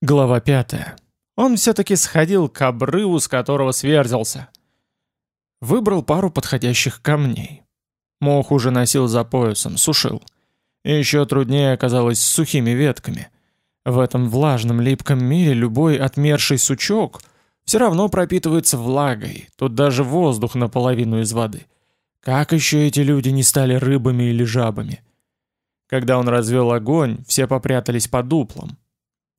Глава пятая. Он все-таки сходил к обрыву, с которого сверзился. Выбрал пару подходящих камней. Мох уже носил за поясом, сушил. И еще труднее оказалось с сухими ветками. В этом влажном липком мире любой отмерший сучок все равно пропитывается влагой, тут даже воздух наполовину из воды. Как еще эти люди не стали рыбами или жабами? Когда он развел огонь, все попрятались под дуплом,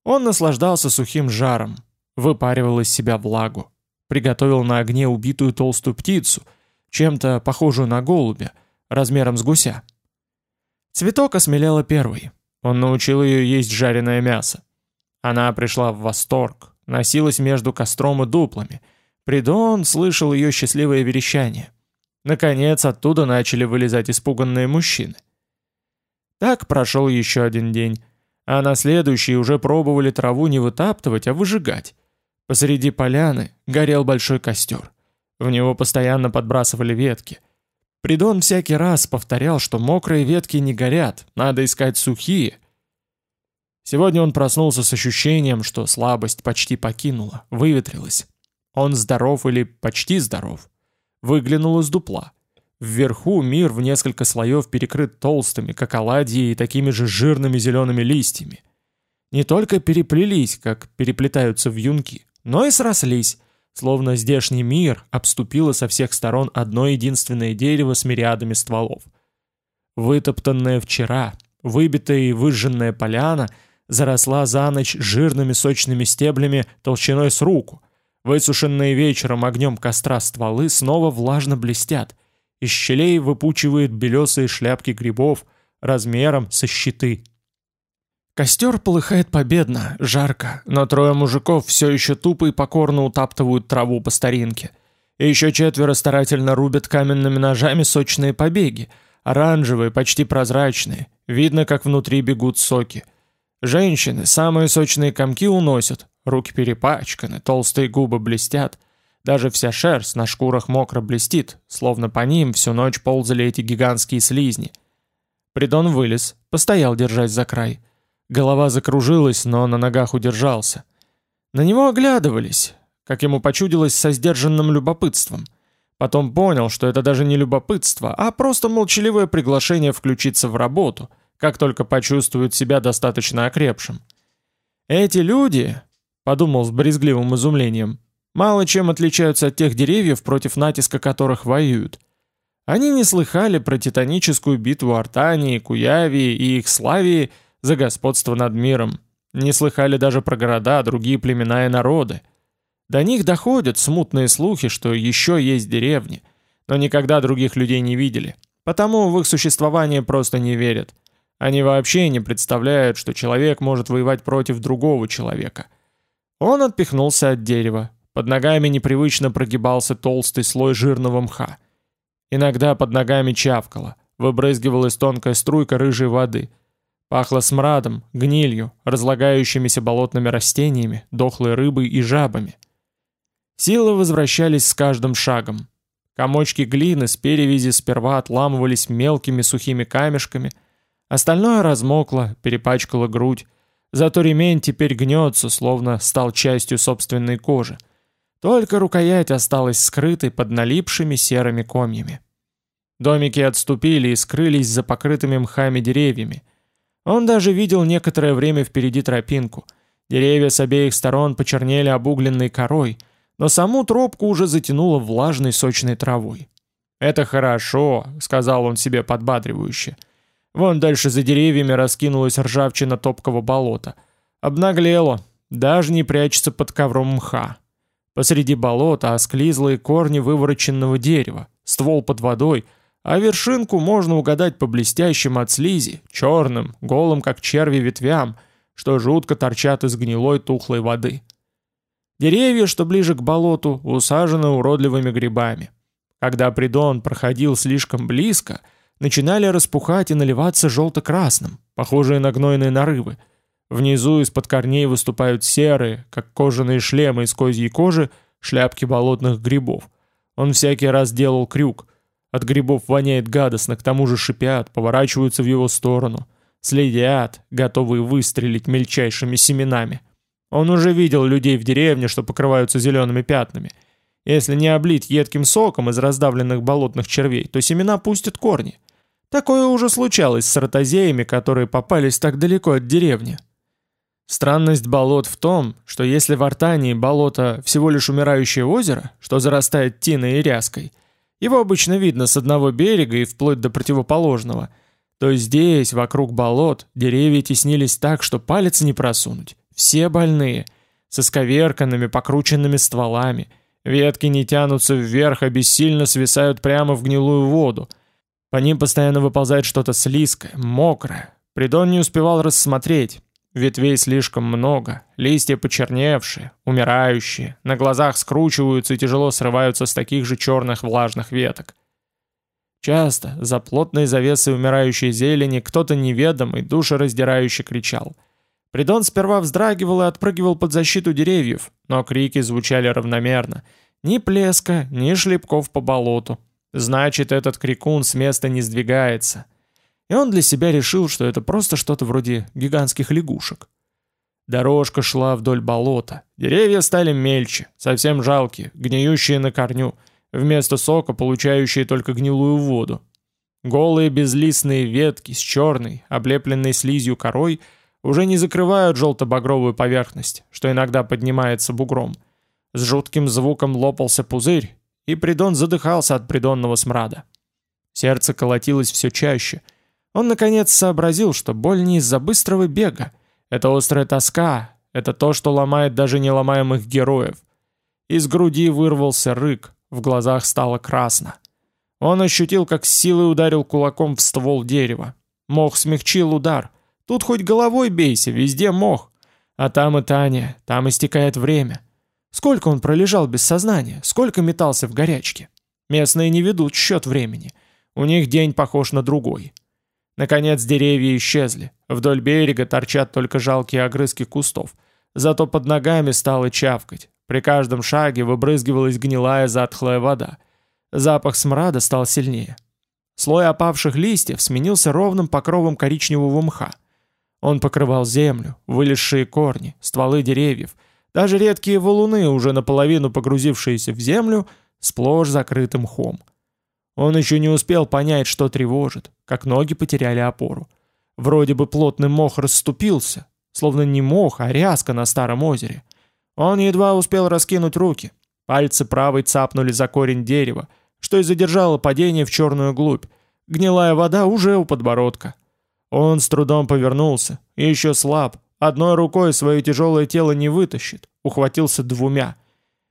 он наслаждался сухим жаром, выпаривал из себя влагу, приготовил на огне убитую толстую птицу, чем-то похожую на голубя, размером с гуся. Цветок осмелела первой. Он научил ее есть жареное мясо. Она пришла в восторг, носилась между костром и дуплами. Придон слышал ее счастливое верещание. Наконец, оттуда начали вылезать испуганные мужчины. Так прошел еще один день а на следующий уже пробовали траву не вытаптывать, а выжигать. Посреди поляны горел большой костер. В него постоянно подбрасывали ветки. Придон всякий раз повторял, что мокрые ветки не горят, надо искать сухие. Сегодня он проснулся с ощущением, что слабость почти покинула, выветрилась. Он здоров или почти здоров. Выглянул из дупла. Вверху мир в несколько слоев перекрыт толстыми, как оладьи, и такими же жирными зелеными листьями. Не только переплелись, как переплетаются вьюнки, но и срослись, словно здешний мир обступило со всех сторон одно единственное дерево с мириадами стволов. Вытоптанная вчера, выбитая и выжженная поляна заросла за ночь жирными сочными стеблями толщиной с руку. Высушенные вечером огнем костра стволы снова влажно блестят, из щелей выпучивает белесые шляпки грибов размером со щиты. Костер полыхает победно, жарко, но трое мужиков все еще тупо и покорно утаптывают траву по старинке. И еще четверо старательно рубят каменными ножами сочные побеги, оранжевые, почти прозрачные, видно, как внутри бегут соки. Женщины самые сочные комки уносят, руки перепачканы, толстые губы блестят — даже вся шерсть на шкурах мокро блестит, словно по ним всю ночь ползали эти гигантские слизни. Придон вылез, постоял держась за край. Голова закружилась, но на ногах удержался. На него оглядывались, как ему почудилось со сдержанным любопытством. Потом понял, что это даже не любопытство, а просто молчаливое приглашение включиться в работу, как только почувствует себя достаточно окрепшим. «Эти люди», — подумал с брезгливым изумлением, мало чем отличаются от тех деревьев, против натиска которых воюют. Они не слыхали про титаническую битву Артании, Куявии и их Славии за господство над миром. Не слыхали даже про города, другие племена и народы. До них доходят смутные слухи, что еще есть деревни, но никогда других людей не видели, потому в их существование просто не верят. Они вообще не представляют, что человек может воевать против другого человека. Он отпихнулся от дерева, под ногами непривычно прогибался толстый слой жирного мха. Иногда под ногами чавкало, выбрызгивалась тонкая струйка рыжей воды. Пахло смрадом, гнилью, разлагающимися болотными растениями, дохлой рыбой и жабами. Силы возвращались с каждым шагом. Комочки глины с перевязи сперва отламывались мелкими сухими камешками, остальное размокло, перепачкало грудь, зато ремень теперь гнется, словно стал частью собственной кожи. Только рукоять осталась скрытой под налипшими серыми комьями. Домики отступили и скрылись за покрытыми мхами деревьями. Он даже видел некоторое время впереди тропинку. Деревья с обеих сторон почернели обугленной корой, но саму тропку уже затянуло влажной сочной травой. «Это хорошо», — сказал он себе подбадривающе. Вон дальше за деревьями раскинулась ржавчина топкого болота. Обнаглело, даже не прячется под ковром мха. Посреди болота осклизлые корни вывороченного дерева, ствол под водой, а вершинку можно угадать по блестящим от слизи, черным, голым как черви ветвям, что жутко торчат из гнилой тухлой воды. Деревья, что ближе к болоту, усажены уродливыми грибами. Когда придон проходил слишком близко, начинали распухать и наливаться желто-красным, похожие на гнойные нарывы, Внизу из-под корней выступают серые, как кожаные шлемы из козьей кожи, шляпки болотных грибов. Он всякий раз делал крюк. От грибов воняет гадостно, к тому же шипят, поворачиваются в его сторону. Следят, готовые выстрелить мельчайшими семенами. Он уже видел людей в деревне, что покрываются зелеными пятнами. Если не облить едким соком из раздавленных болотных червей, то семена пустят корни. Такое уже случалось с ротозеями, которые попались так далеко от деревни. Странность болот в том, что если в Артании болото всего лишь умирающее озеро, что зарастает тиной и ряской, его обычно видно с одного берега и вплоть до противоположного, то здесь, вокруг болот, деревья теснились так, что палец не просунуть. Все больные, со сковерканными, покрученными стволами. Ветки не тянутся вверх, а бессильно свисают прямо в гнилую воду. По ним постоянно выползает что-то слизкое, мокрое. Придон не успевал рассмотреть. Ветвей слишком много, листья почерневшие, умирающие, на глазах скручиваются и тяжело срываются с таких же черных влажных веток. Часто за плотной завесой умирающей зелени кто-то неведомый, душераздирающе кричал — Придон сперва вздрагивал и отпрыгивал под защиту деревьев, но крики звучали равномерно. Ни плеска, ни шлепков по болоту. Значит, этот крикун с места не сдвигается. И он для себя решил, что это просто что-то вроде гигантских лягушек. Дорожка шла вдоль болота. Деревья стали мельче, совсем жалкие, гниющие на корню, вместо сока получающие только гнилую воду. Голые безлистные ветки с черной, облепленной слизью корой – уже не закрывают желто-багровую поверхность, что иногда поднимается бугром. С жутким звуком лопался пузырь, и Придон задыхался от придонного смрада. Сердце колотилось все чаще. Он наконец сообразил, что боль не из-за быстрого бега. Это острая тоска, это то, что ломает даже неломаемых героев. Из груди вырвался рык, в глазах стало красно. Он ощутил, как с силой ударил кулаком в ствол дерева. Мох смягчил удар — Тут хоть головой бейся, везде мох. А там и Таня, там истекает время. Сколько он пролежал без сознания, сколько метался в горячке. Местные не ведут счет времени. У них день похож на другой. Наконец деревья исчезли. Вдоль берега торчат только жалкие огрызки кустов. Зато под ногами стало чавкать. При каждом шаге выбрызгивалась гнилая затхлая вода. Запах смрада стал сильнее. Слой опавших листьев сменился ровным покровом коричневого мха. Он покрывал землю, вылезшие корни, стволы деревьев, даже редкие валуны, уже наполовину погрузившиеся в землю, сплошь закрытым мхом. Он еще не успел понять, что тревожит, как ноги потеряли опору. Вроде бы плотный мох расступился, словно не мох, а ряска на старом озере. Он едва успел раскинуть руки. Пальцы правой цапнули за корень дерева, что и задержало падение в черную глубь. Гнилая вода уже у подбородка. Он с трудом повернулся, еще слаб, одной рукой свое тяжелое тело не вытащит, ухватился двумя.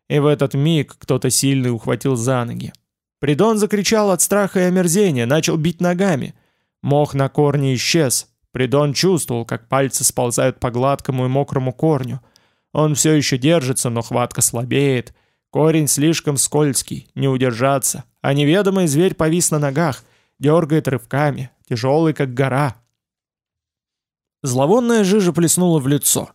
И в этот миг кто-то сильный ухватил за ноги. Придон закричал от страха и омерзения, начал бить ногами. Мох на корне исчез. Придон чувствовал, как пальцы сползают по гладкому и мокрому корню. Он все еще держится, но хватка слабеет. Корень слишком скользкий, не удержаться. А неведомый зверь повис на ногах, дергает рывками, тяжелый, как гора. Зловонная жижа плеснула в лицо.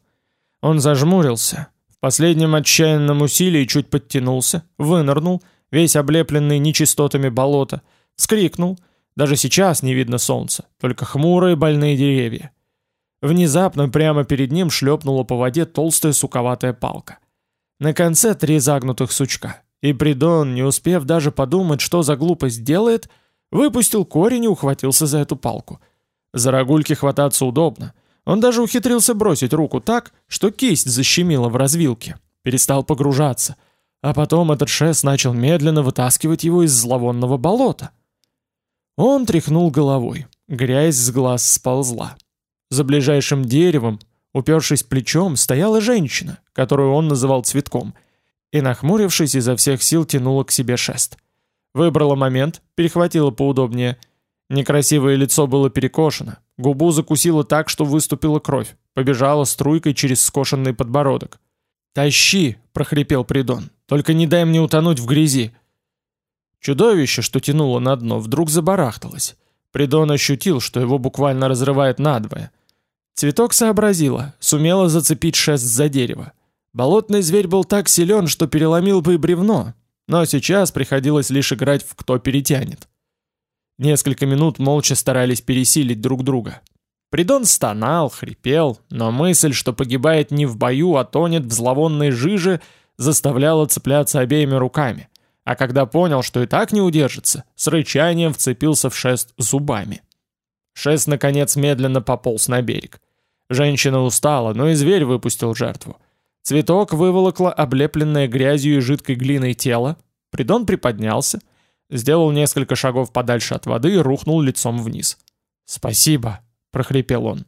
Он зажмурился. В последнем отчаянном усилии чуть подтянулся, вынырнул, весь облепленный нечистотами болота, вскрикнул. Даже сейчас не видно солнца, только хмурые больные деревья. Внезапно прямо перед ним шлепнула по воде толстая суковатая палка. На конце три загнутых сучка. И Придон, не успев даже подумать, что за глупость делает, выпустил корень и ухватился за эту палку — за рогульки хвататься удобно. Он даже ухитрился бросить руку так, что кисть защемила в развилке. Перестал погружаться. А потом этот шест начал медленно вытаскивать его из зловонного болота. Он тряхнул головой. Грязь с глаз сползла. За ближайшим деревом, упершись плечом, стояла женщина, которую он называл цветком, и, нахмурившись, изо всех сил тянула к себе шест. Выбрала момент, перехватила поудобнее — Некрасивое лицо было перекошено, губу закусило так, что выступила кровь, побежала струйкой через скошенный подбородок. «Тащи!» — прохрипел Придон. «Только не дай мне утонуть в грязи!» Чудовище, что тянуло на дно, вдруг забарахталось. Придон ощутил, что его буквально разрывает надвое. Цветок сообразила, сумела зацепить шест за дерево. Болотный зверь был так силен, что переломил бы и бревно, но сейчас приходилось лишь играть в «кто перетянет». Несколько минут молча старались пересилить друг друга. Придон стонал, хрипел, но мысль, что погибает не в бою, а тонет в зловонной жиже, заставляла цепляться обеими руками. А когда понял, что и так не удержится, с рычанием вцепился в шест зубами. Шест, наконец, медленно пополз на берег. Женщина устала, но и зверь выпустил жертву. Цветок выволокло облепленное грязью и жидкой глиной тело. Придон приподнялся, сделал несколько шагов подальше от воды и рухнул лицом вниз. «Спасибо», — прохрипел он.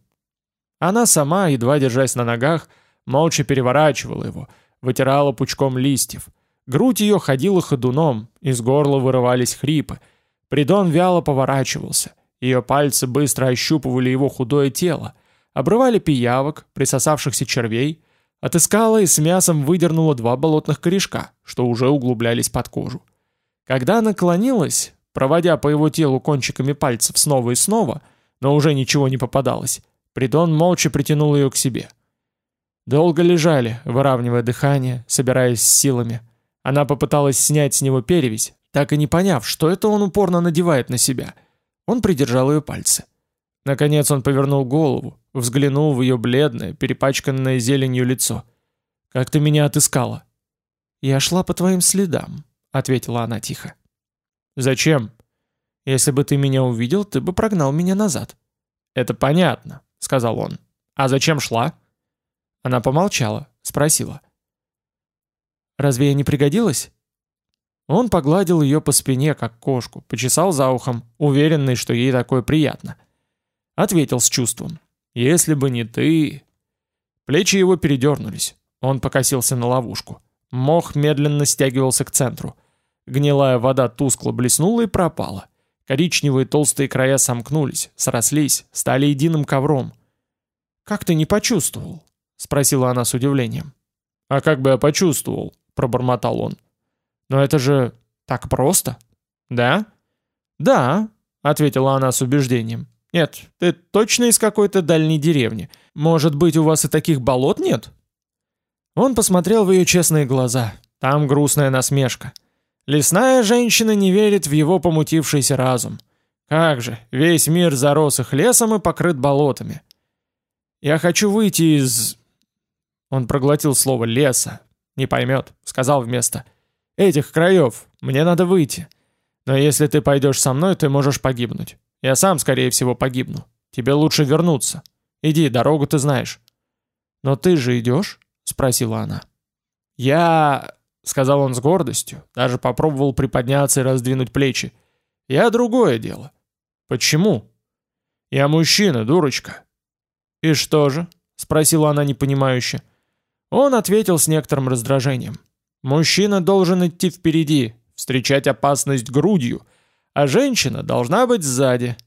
Она сама, едва держась на ногах, молча переворачивала его, вытирала пучком листьев. Грудь ее ходила ходуном, из горла вырывались хрипы. Придон вяло поворачивался. Ее пальцы быстро ощупывали его худое тело, обрывали пиявок, присосавшихся червей, отыскала и с мясом выдернула два болотных корешка, что уже углублялись под кожу. Когда наклонилась, проводя по его телу кончиками пальцев снова и снова, но уже ничего не попадалось, Придон молча притянул ее к себе. Долго лежали, выравнивая дыхание, собираясь с силами. Она попыталась снять с него перевязь, так и не поняв, что это он упорно надевает на себя. Он придержал ее пальцы. Наконец он повернул голову, взглянул в ее бледное, перепачканное зеленью лицо. «Как ты меня отыскала?» «Я шла по твоим следам», — ответила она тихо. «Зачем?» «Если бы ты меня увидел, ты бы прогнал меня назад». «Это понятно», — сказал он. «А зачем шла?» Она помолчала, спросила. «Разве я не пригодилась?» Он погладил ее по спине, как кошку, почесал за ухом, уверенный, что ей такое приятно. Ответил с чувством. «Если бы не ты...» Плечи его передернулись. Он покосился на ловушку. Мох медленно стягивался к центру. Гнилая вода тускло блеснула и пропала. Коричневые толстые края сомкнулись, срослись, стали единым ковром. «Как ты не почувствовал?» — спросила она с удивлением. «А как бы я почувствовал?» — пробормотал он. «Но это же так просто?» «Да?» «Да», — ответила она с убеждением. «Нет, ты точно из какой-то дальней деревни. Может быть, у вас и таких болот нет?» Он посмотрел в ее честные глаза. Там грустная насмешка. Лесная женщина не верит в его помутившийся разум. Как же, весь мир зарос их лесом и покрыт болотами. «Я хочу выйти из...» Он проглотил слово «леса». «Не поймет», — сказал вместо «этих краев. Мне надо выйти. Но если ты пойдешь со мной, ты можешь погибнуть. Я сам, скорее всего, погибну. Тебе лучше вернуться. Иди, дорогу ты знаешь». «Но ты же идешь?» — спросила она. «Я...» — сказал он с гордостью, даже попробовал приподняться и раздвинуть плечи. «Я другое дело». «Почему?» «Я мужчина, дурочка». «И что же?» — спросила она непонимающе. Он ответил с некоторым раздражением. «Мужчина должен идти впереди, встречать опасность грудью, а женщина должна быть сзади.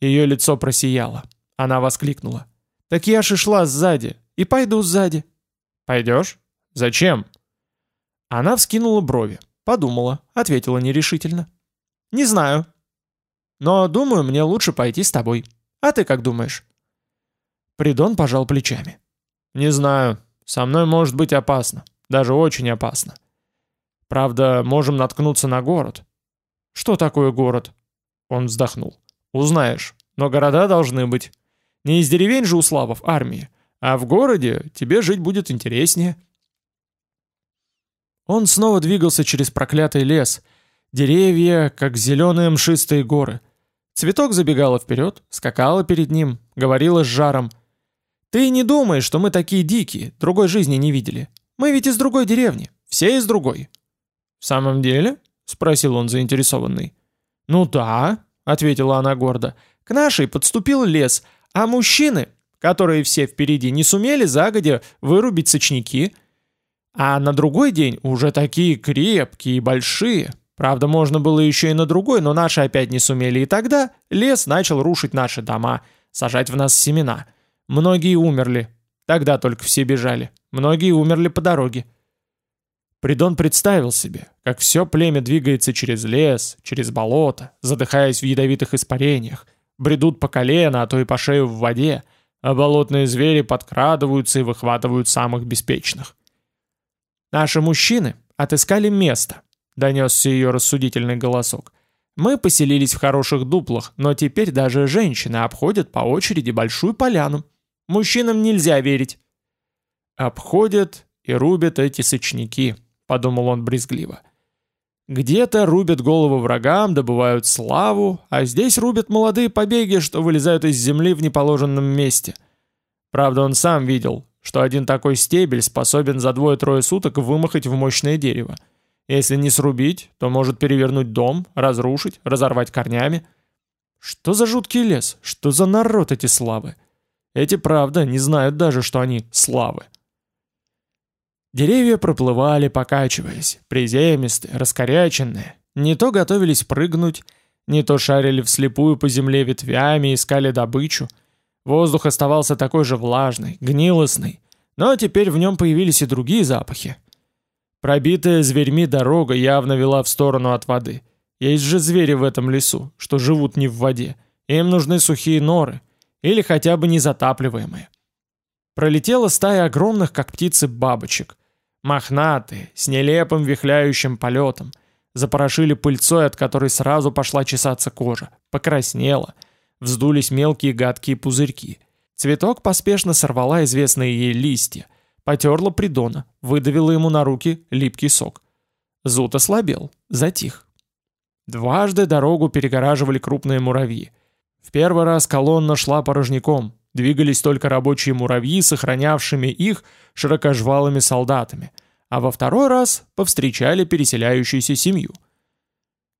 Ее лицо просияло. Она воскликнула. «Так я же шла сзади, и пойду сзади». «Пойдешь? Зачем?» Она вскинула брови, подумала, ответила нерешительно. «Не знаю. Но, думаю, мне лучше пойти с тобой. А ты как думаешь?» Придон пожал плечами. «Не знаю. Со мной может быть опасно. Даже очень опасно. Правда, можем наткнуться на город. «Что такое город?» Он вздохнул. «Узнаешь. Но города должны быть. Не из деревень же у славов армии, а в городе тебе жить будет интереснее». Он снова двигался через проклятый лес. Деревья, как зеленые мшистые горы. Цветок забегала вперед, скакала перед ним, говорила с жаром. «Ты не думай, что мы такие дикие, другой жизни не видели. Мы ведь из другой деревни, все из другой». «В самом деле?» — спросил он заинтересованный. «Ну да», — ответила она гордо, — «к нашей подступил лес, а мужчины, которые все впереди, не сумели загодя вырубить сочники, а на другой день уже такие крепкие и большие. Правда, можно было еще и на другой, но наши опять не сумели, и тогда лес начал рушить наши дома, сажать в нас семена. Многие умерли. Тогда только все бежали. Многие умерли по дороге. Придон представил себе, как все племя двигается через лес, через болото, задыхаясь в ядовитых испарениях, бредут по колено, а то и по шею в воде, а болотные звери подкрадываются и выхватывают самых беспечных. «Наши мужчины отыскали место», — донесся ее рассудительный голосок. Мы поселились в хороших дуплах, но теперь даже женщины обходят по очереди большую поляну. Мужчинам нельзя верить. Обходят и рубят эти сочники, подумал он брезгливо. Где-то рубят головы врагам, добывают славу, а здесь рубят молодые побеги, что вылезают из земли в неположенном месте. Правда, он сам видел, что один такой стебель способен за двое-трое суток вымахать в мощное дерево. Если не срубить, то может перевернуть дом, разрушить, разорвать корнями. Что за жуткий лес? Что за народ эти славы? Эти, правда, не знают даже, что они славы. Деревья проплывали, покачиваясь, приземистые, раскоряченные. Не то готовились прыгнуть, не то шарили вслепую по земле ветвями, искали добычу. Воздух оставался такой же влажный, гнилостный, но теперь в нем появились и другие запахи. Пробитая зверьми дорога явно вела в сторону от воды. Есть же звери в этом лесу, что живут не в воде. Им нужны сухие норы, или хотя бы незатапливаемые. Пролетела стая огромных, как птицы, бабочек. Мохнатые, с нелепым вихляющим полетом. Запорошили пыльцой, от которой сразу пошла чесаться кожа. Покраснела. Вздулись мелкие гадкие пузырьки. Цветок поспешно сорвала известные ей листья. Потерла придона, выдавила ему на руки липкий сок. Зуд ослабел, затих. Дважды дорогу перегораживали крупные муравьи. В первый раз колонна шла порожняком, двигались только рабочие муравьи, сохранявшими их широкожвалыми солдатами, а во второй раз повстречали переселяющуюся семью.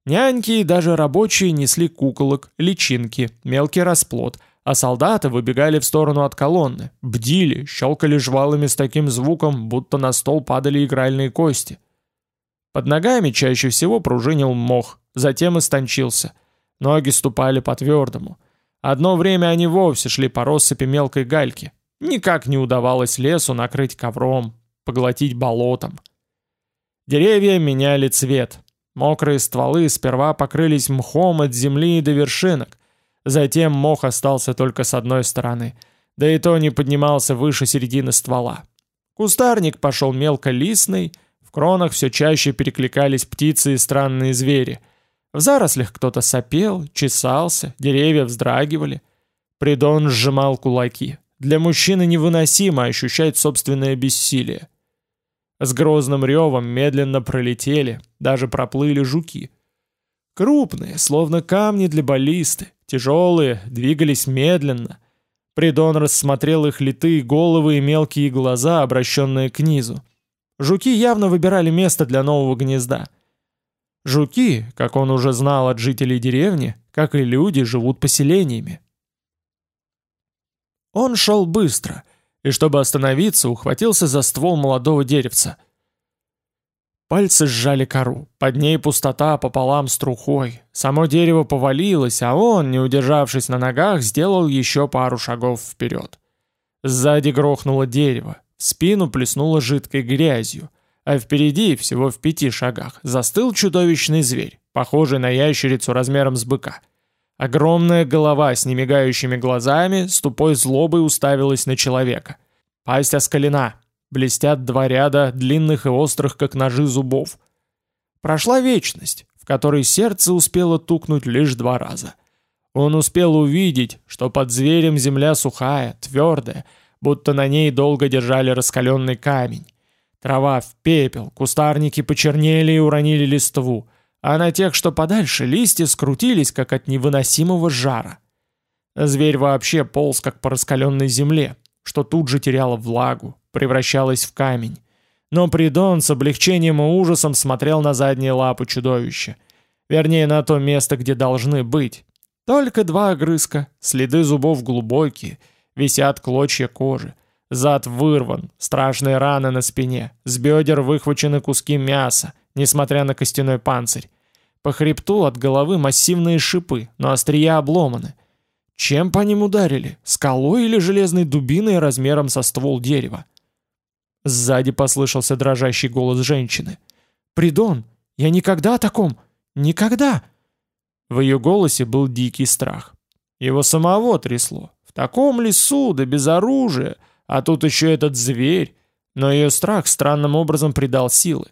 Няньки и даже рабочие несли куколок, личинки, мелкий расплод – а солдаты выбегали в сторону от колонны, бдили, щелкали жвалами с таким звуком, будто на стол падали игральные кости. Под ногами чаще всего пружинил мох, затем истончился. Ноги ступали по твердому. Одно время они вовсе шли по россыпи мелкой гальки. Никак не удавалось лесу накрыть ковром, поглотить болотом. Деревья меняли цвет. Мокрые стволы сперва покрылись мхом от земли до вершинок, Затем мох остался только с одной стороны, да и то не поднимался выше середины ствола. Кустарник пошел мелколистный, в кронах все чаще перекликались птицы и странные звери. В зарослях кто-то сопел, чесался, деревья вздрагивали. Придон сжимал кулаки. Для мужчины невыносимо ощущать собственное бессилие. С грозным ревом медленно пролетели, даже проплыли жуки. Крупные, словно камни для баллисты, Тяжелые, двигались медленно. Придон рассмотрел их литые головы и мелкие глаза, обращенные к низу. Жуки явно выбирали место для нового гнезда. Жуки, как он уже знал от жителей деревни, как и люди, живут поселениями. Он шел быстро, и чтобы остановиться, ухватился за ствол молодого деревца — Пальцы сжали кору. Под ней пустота пополам с трухой. Само дерево повалилось, а он, не удержавшись на ногах, сделал еще пару шагов вперед. Сзади грохнуло дерево, спину плеснуло жидкой грязью, а впереди, всего в пяти шагах, застыл чудовищный зверь, похожий на ящерицу размером с быка. Огромная голова с немигающими глазами с тупой злобой уставилась на человека. Пасть оскалена, блестят два ряда длинных и острых, как ножи зубов. Прошла вечность, в которой сердце успело тукнуть лишь два раза. Он успел увидеть, что под зверем земля сухая, твердая, будто на ней долго держали раскаленный камень. Трава в пепел, кустарники почернели и уронили листву, а на тех, что подальше, листья скрутились, как от невыносимого жара. Зверь вообще полз, как по раскаленной земле, что тут же теряла влагу, превращалась в камень. Но Придон с облегчением и ужасом смотрел на задние лапы чудовища. Вернее, на то место, где должны быть. Только два огрызка, следы зубов глубокие, висят клочья кожи. Зад вырван, страшные раны на спине, с бедер выхвачены куски мяса, несмотря на костяной панцирь. По хребту от головы массивные шипы, но острия обломаны. Чем по ним ударили? Скалой или железной дубиной размером со ствол дерева? Сзади послышался дрожащий голос женщины. «Придон, я никогда о таком! Никогда!» В ее голосе был дикий страх. Его самого трясло. В таком лесу, да без оружия, а тут еще этот зверь. Но ее страх странным образом придал силы.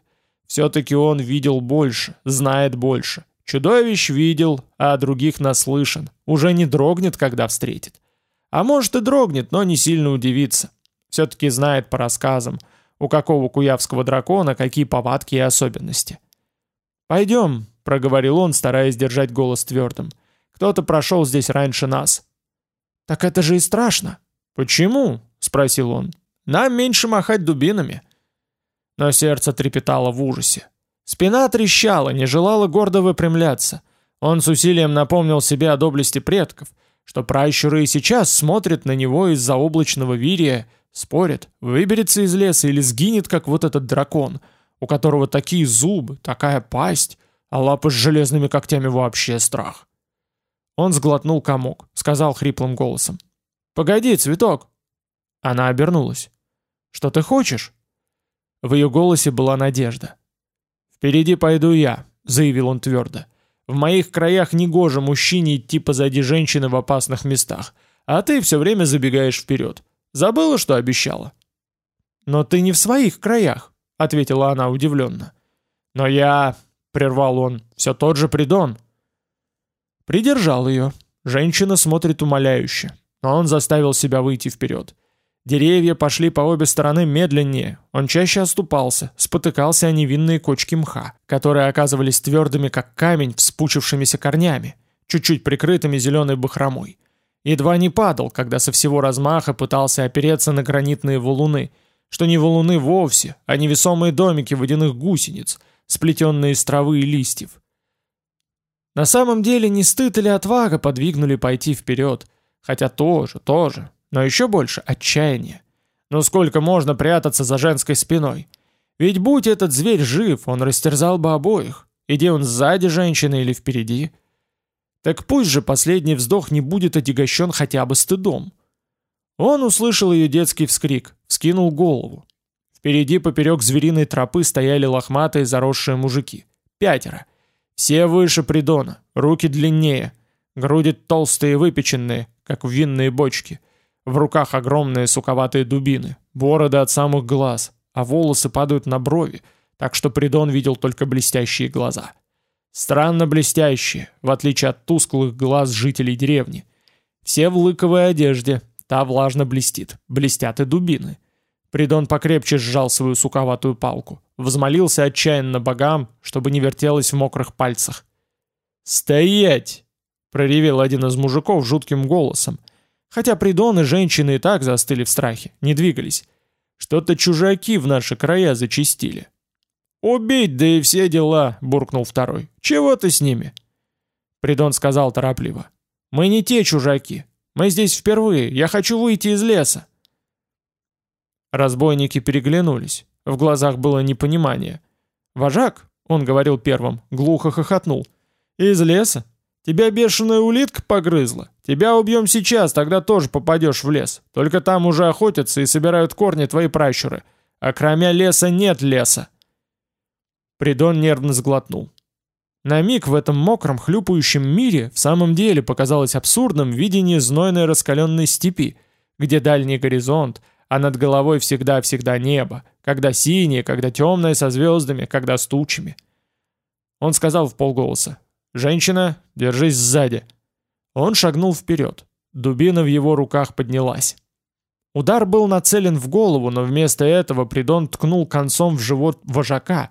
Все-таки он видел больше, знает больше. Чудовищ видел, а других наслышан. Уже не дрогнет, когда встретит. А может и дрогнет, но не сильно удивится. Все-таки знает по рассказам, у какого куявского дракона какие повадки и особенности. «Пойдем», — проговорил он, стараясь держать голос твердым. «Кто-то прошел здесь раньше нас». «Так это же и страшно». «Почему?» — спросил он. «Нам меньше махать дубинами». Но сердце трепетало в ужасе. Спина трещала, не желала гордо выпрямляться. Он с усилием напомнил себе о доблести предков, что пращуры и сейчас смотрят на него из-за облачного вирия, спорят, выберется из леса или сгинет, как вот этот дракон, у которого такие зубы, такая пасть, а лапы с железными когтями вообще страх. Он сглотнул комок, сказал хриплым голосом. «Погоди, цветок!» Она обернулась. «Что ты хочешь?» В ее голосе была надежда. «Впереди пойду я», — заявил он твердо. «В моих краях негоже мужчине идти позади женщины в опасных местах, а ты все время забегаешь вперед. Забыла, что обещала?» «Но ты не в своих краях», — ответила она удивленно. «Но я...» — прервал он. «Все тот же Придон». Придержал ее. Женщина смотрит умоляюще, но он заставил себя выйти вперед. Деревья пошли по обе стороны медленнее, он чаще оступался, спотыкался о невинные кочки мха, которые оказывались твердыми, как камень, вспучившимися корнями, чуть-чуть прикрытыми зеленой бахромой. Едва не падал, когда со всего размаха пытался опереться на гранитные валуны, что не валуны вовсе, а невесомые домики водяных гусениц, сплетенные из травы и листьев. На самом деле не стыд или отвага подвигнули пойти вперед, хотя тоже, тоже, но еще больше отчаяние. Но сколько можно прятаться за женской спиной? Ведь будь этот зверь жив, он растерзал бы обоих. Иди он сзади женщины или впереди. Так пусть же последний вздох не будет отягощен хотя бы стыдом. Он услышал ее детский вскрик, вскинул голову. Впереди поперек звериной тропы стояли лохматые заросшие мужики. Пятеро. Все выше придона, руки длиннее, груди толстые и выпеченные, как в винные бочки — в руках огромные суковатые дубины, бороды от самых глаз, а волосы падают на брови, так что Придон видел только блестящие глаза. Странно блестящие, в отличие от тусклых глаз жителей деревни. Все в лыковой одежде, та влажно блестит, блестят и дубины. Придон покрепче сжал свою суковатую палку, взмолился отчаянно богам, чтобы не вертелось в мокрых пальцах. «Стоять!» — проревел один из мужиков жутким голосом — Хотя Придон и женщины и так застыли в страхе, не двигались. Что-то чужаки в наши края зачистили. «Убить, да и все дела», — буркнул второй. «Чего ты с ними?» Придон сказал торопливо. «Мы не те чужаки. Мы здесь впервые. Я хочу выйти из леса». Разбойники переглянулись. В глазах было непонимание. «Вожак», — он говорил первым, глухо хохотнул. «Из леса? Тебя бешеная улитка погрызла? Тебя убьем сейчас, тогда тоже попадешь в лес. Только там уже охотятся и собирают корни твои пращуры. А кроме леса нет леса. Придон нервно сглотнул. На миг в этом мокром, хлюпающем мире в самом деле показалось абсурдным видение знойной раскаленной степи, где дальний горизонт, а над головой всегда-всегда небо, когда синее, когда темное со звездами, когда с тучами. Он сказал в полголоса, «Женщина, держись сзади». Он шагнул вперед. Дубина в его руках поднялась. Удар был нацелен в голову, но вместо этого Придон ткнул концом в живот вожака.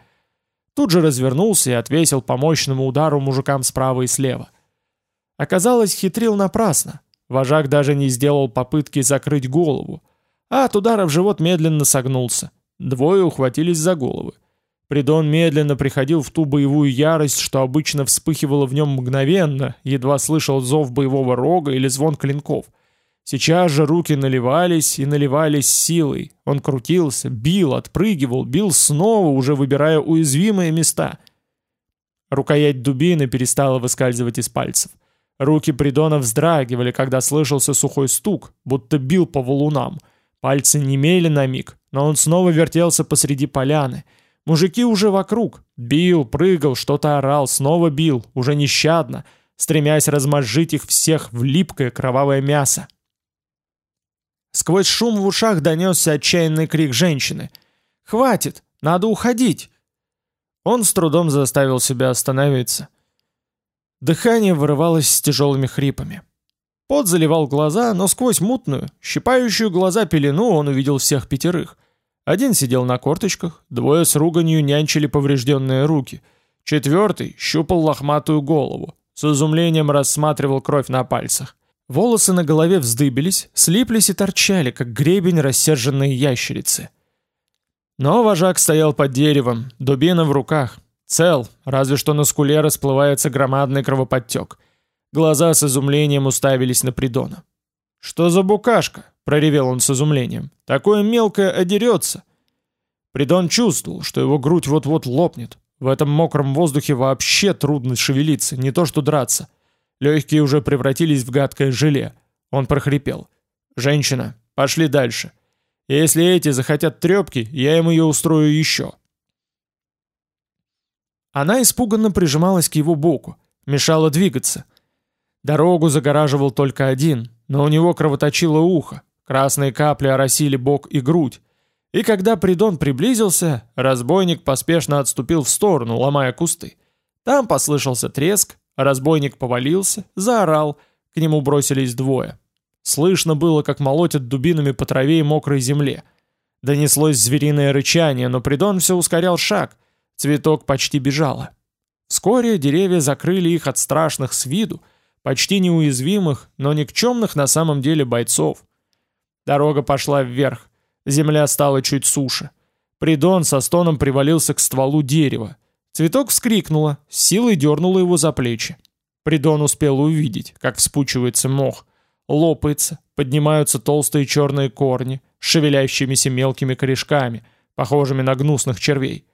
Тут же развернулся и отвесил по мощному удару мужикам справа и слева. Оказалось, хитрил напрасно. Вожак даже не сделал попытки закрыть голову. А от удара в живот медленно согнулся. Двое ухватились за головы. Придон медленно приходил в ту боевую ярость, что обычно вспыхивала в нем мгновенно, едва слышал зов боевого рога или звон клинков. Сейчас же руки наливались и наливались силой. Он крутился, бил, отпрыгивал, бил снова, уже выбирая уязвимые места. Рукоять дубины перестала выскальзывать из пальцев. Руки Придона вздрагивали, когда слышался сухой стук, будто бил по валунам. Пальцы немели на миг, но он снова вертелся посреди поляны — Мужики уже вокруг. Бил, прыгал, что-то орал, снова бил, уже нещадно, стремясь размозжить их всех в липкое кровавое мясо. Сквозь шум в ушах донесся отчаянный крик женщины. «Хватит! Надо уходить!» Он с трудом заставил себя остановиться. Дыхание вырывалось с тяжелыми хрипами. Пот заливал глаза, но сквозь мутную, щипающую глаза пелену он увидел всех пятерых. Один сидел на корточках, двое с руганью нянчили поврежденные руки. Четвертый щупал лохматую голову, с изумлением рассматривал кровь на пальцах. Волосы на голове вздыбились, слиплись и торчали, как гребень рассерженной ящерицы. Но вожак стоял под деревом, дубина в руках. Цел, разве что на скуле расплывается громадный кровоподтек — Глаза с изумлением уставились на Придона. «Что за букашка?» — проревел он с изумлением. «Такое мелкое одерется!» Придон чувствовал, что его грудь вот-вот лопнет. В этом мокром воздухе вообще трудно шевелиться, не то что драться. Легкие уже превратились в гадкое желе. Он прохрипел. «Женщина, пошли дальше. Если эти захотят трепки, я им ее устрою еще». Она испуганно прижималась к его боку, мешала двигаться. Дорогу загораживал только один, но у него кровоточило ухо, красные капли оросили бок и грудь. И когда Придон приблизился, разбойник поспешно отступил в сторону, ломая кусты. Там послышался треск, разбойник повалился, заорал, к нему бросились двое. Слышно было, как молотят дубинами по траве и мокрой земле. Донеслось звериное рычание, но Придон все ускорял шаг, цветок почти бежала. Вскоре деревья закрыли их от страшных с виду, почти неуязвимых, но никчемных на самом деле бойцов. Дорога пошла вверх, земля стала чуть суше. Придон со стоном привалился к стволу дерева. Цветок вскрикнула, силой дернула его за плечи. Придон успел увидеть, как вспучивается мох, лопается, поднимаются толстые черные корни, шевелящимися мелкими корешками, похожими на гнусных червей.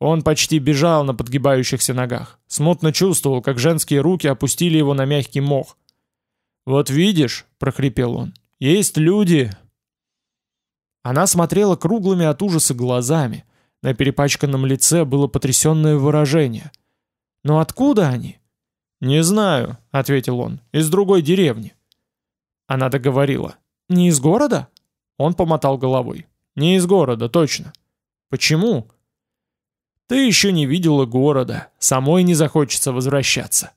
Он почти бежал на подгибающихся ногах. Смутно чувствовал, как женские руки опустили его на мягкий мох. «Вот видишь», — прохрипел он, — «есть люди...» Она смотрела круглыми от ужаса глазами. На перепачканном лице было потрясенное выражение. «Но откуда они?» «Не знаю», — ответил он, — «из другой деревни». Она договорила. «Не из города?» Он помотал головой. «Не из города, точно». «Почему?» Ты еще не видела города, самой не захочется возвращаться.